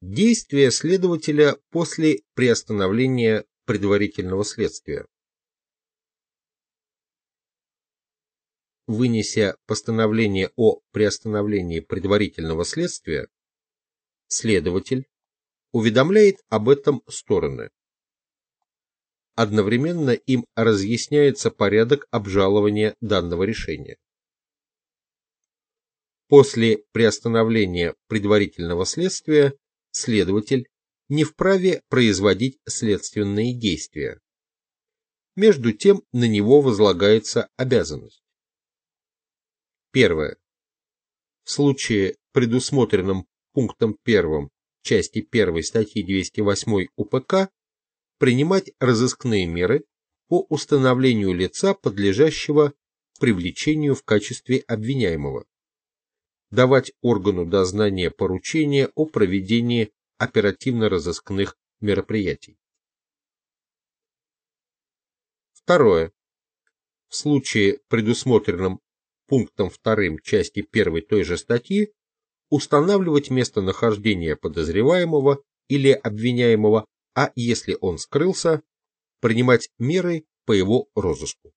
Действия следователя после приостановления предварительного следствия. Вынеся постановление о приостановлении предварительного следствия, следователь уведомляет об этом стороны. Одновременно им разъясняется порядок обжалования данного решения. После приостановления предварительного следствия следователь не вправе производить следственные действия. Между тем на него возлагается обязанность. Первое. В случае, предусмотренном пунктом 1 части 1 статьи 208 УПК, принимать разыскные меры по установлению лица, подлежащего привлечению в качестве обвиняемого, давать органу дознания поручения о проведении оперативно-розыскных мероприятий. Второе. В случае, предусмотренном пунктом 2 части 1 той же статьи, устанавливать местонахождение подозреваемого или обвиняемого, а если он скрылся, принимать меры по его розыску.